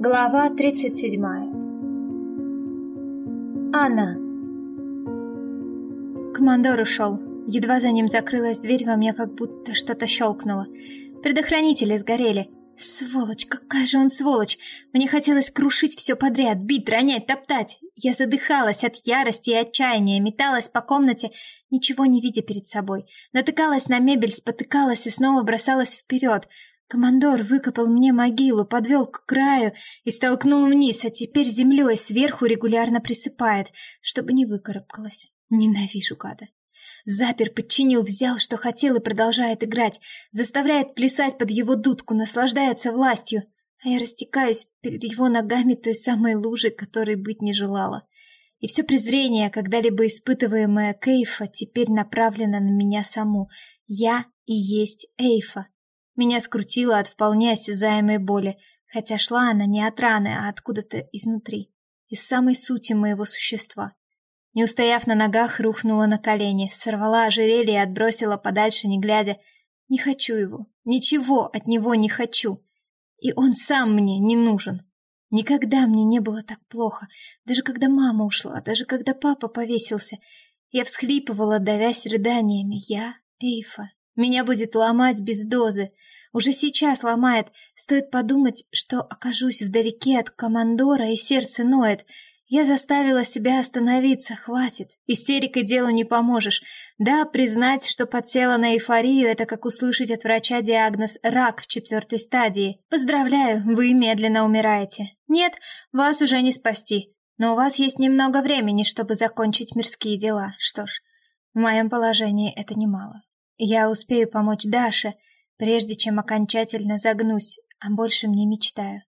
Глава 37 Анна Командор ушел. Едва за ним закрылась дверь, во мне как будто что-то щелкнуло. Предохранители сгорели. Сволочь, какая же он сволочь! Мне хотелось крушить все подряд, бить, ронять, топтать. Я задыхалась от ярости и отчаяния, металась по комнате, ничего не видя перед собой. Натыкалась на мебель, спотыкалась и снова бросалась вперед. Командор выкопал мне могилу, подвел к краю и столкнул вниз, а теперь землей сверху регулярно присыпает, чтобы не выкарабкалась. Ненавижу гада. Запер, подчинил, взял, что хотел и продолжает играть, заставляет плясать под его дудку, наслаждается властью, а я растекаюсь перед его ногами той самой лужей, которой быть не желала. И все презрение, когда-либо испытываемое к Эйфа, теперь направлено на меня саму. Я и есть Эйфа. Меня скрутило от вполне осязаемой боли, хотя шла она не от раны, а откуда-то изнутри, из самой сути моего существа. Не устояв на ногах, рухнула на колени, сорвала ожерелье и отбросила подальше, не глядя. Не хочу его, ничего от него не хочу. И он сам мне не нужен. Никогда мне не было так плохо, даже когда мама ушла, даже когда папа повесился. Я всхлипывала, давясь рыданиями. Я Эйфа. Меня будет ломать без дозы. Уже сейчас ломает. Стоит подумать, что окажусь вдалеке от командора, и сердце ноет. Я заставила себя остановиться, хватит. Истерикой делу не поможешь. Да, признать, что подсела на эйфорию, это как услышать от врача диагноз «рак в четвертой стадии». Поздравляю, вы медленно умираете. Нет, вас уже не спасти. Но у вас есть немного времени, чтобы закончить мирские дела. Что ж, в моем положении это немало. Я успею помочь Даше, прежде чем окончательно загнусь, а больше мне мечтаю.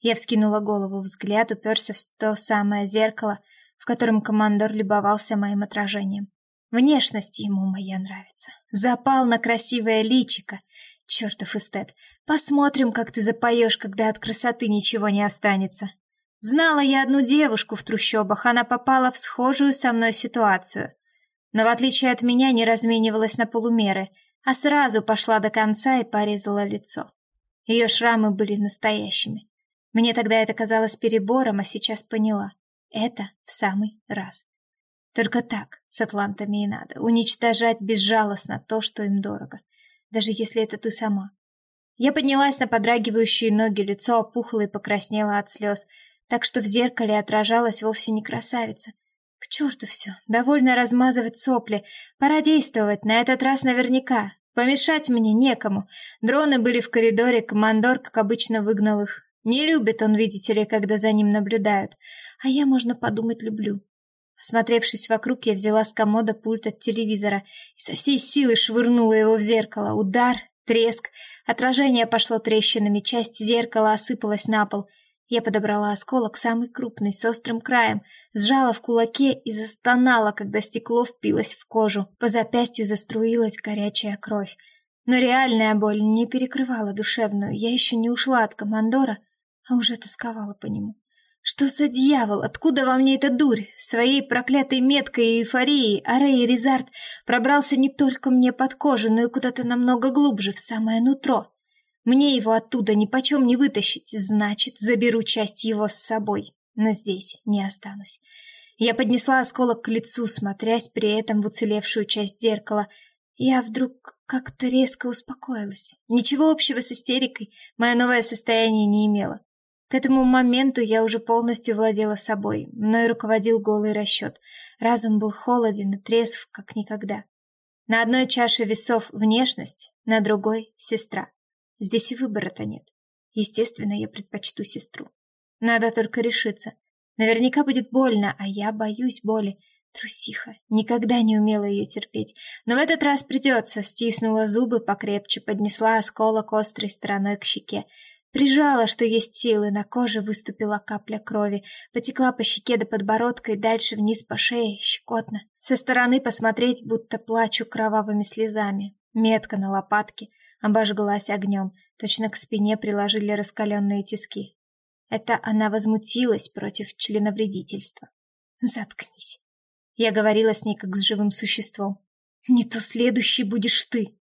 Я вскинула голову, взгляд уперся в то самое зеркало, в котором командор любовался моим отражением. Внешность ему моя нравится. Запал на красивое личико. Чертов эстет. Посмотрим, как ты запоешь, когда от красоты ничего не останется. Знала я одну девушку в трущобах, она попала в схожую со мной ситуацию. Но в отличие от меня не разменивалась на полумеры, а сразу пошла до конца и порезала лицо. Ее шрамы были настоящими. Мне тогда это казалось перебором, а сейчас поняла. Это в самый раз. Только так с атлантами и надо. Уничтожать безжалостно то, что им дорого. Даже если это ты сама. Я поднялась на подрагивающие ноги, лицо опухло и покраснело от слез, так что в зеркале отражалась вовсе не красавица. К черту все, довольно размазывать сопли. Пора действовать, на этот раз наверняка. Помешать мне некому. Дроны были в коридоре, командор, как обычно, выгнал их. Не любит он, видите ли, когда за ним наблюдают. А я, можно подумать, люблю. Осмотревшись вокруг, я взяла с комода пульт от телевизора и со всей силы швырнула его в зеркало. Удар, треск, отражение пошло трещинами, часть зеркала осыпалась на пол. Я подобрала осколок, самый крупный, с острым краем, сжала в кулаке и застонала, когда стекло впилось в кожу. По запястью заструилась горячая кровь. Но реальная боль не перекрывала душевную. Я еще не ушла от командора, а уже тосковала по нему. Что за дьявол? Откуда во мне эта дурь? Своей проклятой меткой и эйфорией Арей Резарт пробрался не только мне под кожу, но и куда-то намного глубже, в самое нутро. Мне его оттуда ни почем не вытащить, значит, заберу часть его с собой, но здесь не останусь. Я поднесла осколок к лицу, смотрясь при этом в уцелевшую часть зеркала. Я вдруг как-то резко успокоилась. Ничего общего с истерикой мое новое состояние не имело. К этому моменту я уже полностью владела собой, мной руководил голый расчет. Разум был холоден и трезв, как никогда. На одной чаше весов внешность, на другой — сестра. Здесь и выбора-то нет. Естественно, я предпочту сестру. Надо только решиться. Наверняка будет больно, а я боюсь боли. Трусиха. Никогда не умела ее терпеть. Но в этот раз придется. Стиснула зубы покрепче, поднесла осколок острой стороной к щеке. Прижала, что есть силы, на коже выступила капля крови, потекла по щеке до подбородка и дальше вниз по шее, щекотно. Со стороны посмотреть, будто плачу кровавыми слезами. Метка на лопатке, обожглась огнем, точно к спине приложили раскаленные тиски. Это она возмутилась против членовредительства. Заткнись. Я говорила с ней как с живым существом. Не то следующий будешь ты.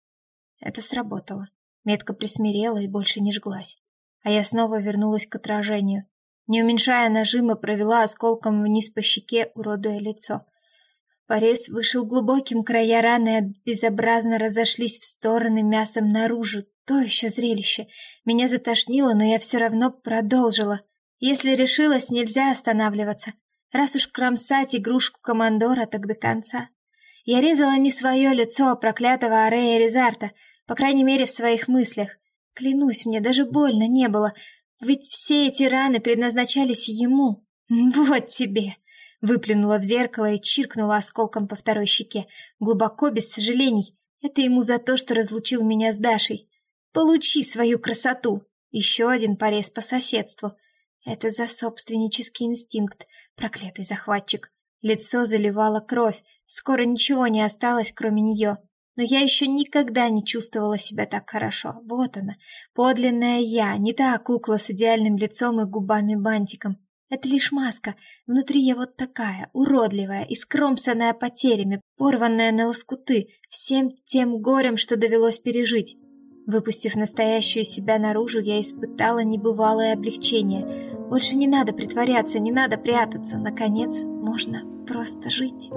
Это сработало. Метка присмирела и больше не жглась. а я снова вернулась к отражению. Не уменьшая нажима, провела осколком вниз по щеке, уродуя лицо. Порез вышел глубоким, края раны безобразно разошлись в стороны мясом наружу. То еще зрелище. Меня затошнило, но я все равно продолжила. Если решилась, нельзя останавливаться. Раз уж кромсать игрушку командора, так до конца. Я резала не свое лицо, а проклятого Арея Резарта, по крайней мере, в своих мыслях. Клянусь, мне даже больно не было, ведь все эти раны предназначались ему. Вот тебе. Выплюнула в зеркало и чиркнула осколком по второй щеке, глубоко, без сожалений. Это ему за то, что разлучил меня с Дашей. Получи свою красоту. Еще один порез по соседству. Это за собственнический инстинкт, проклятый захватчик. Лицо заливало кровь, скоро ничего не осталось, кроме нее. Но я еще никогда не чувствовала себя так хорошо. Вот она, подлинная я, не та кукла с идеальным лицом и губами-бантиком. Это лишь маска. Внутри я вот такая, уродливая, искромсанная потерями, порванная на лоскуты, всем тем горем, что довелось пережить. Выпустив настоящую себя наружу, я испытала небывалое облегчение. Больше не надо притворяться, не надо прятаться. Наконец, можно просто жить.